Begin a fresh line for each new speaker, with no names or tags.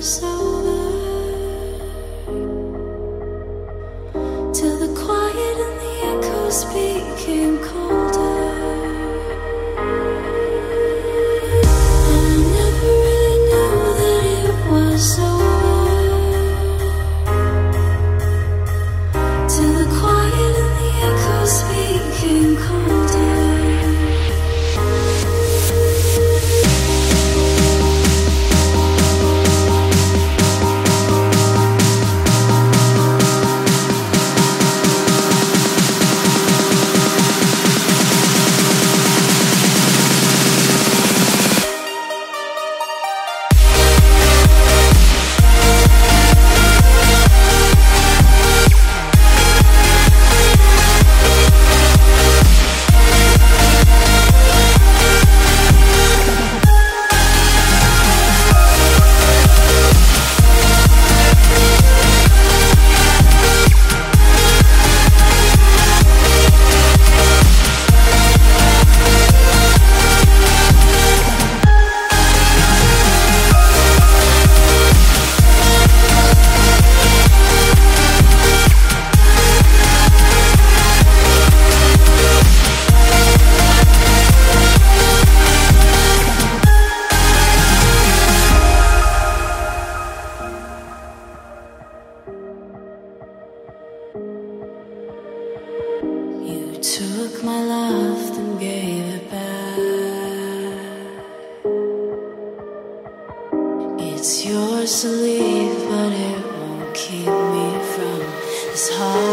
Till the quiet and the echoes became colder. Took my love and gave it back. It's yours to leave, but it won't keep me from this heart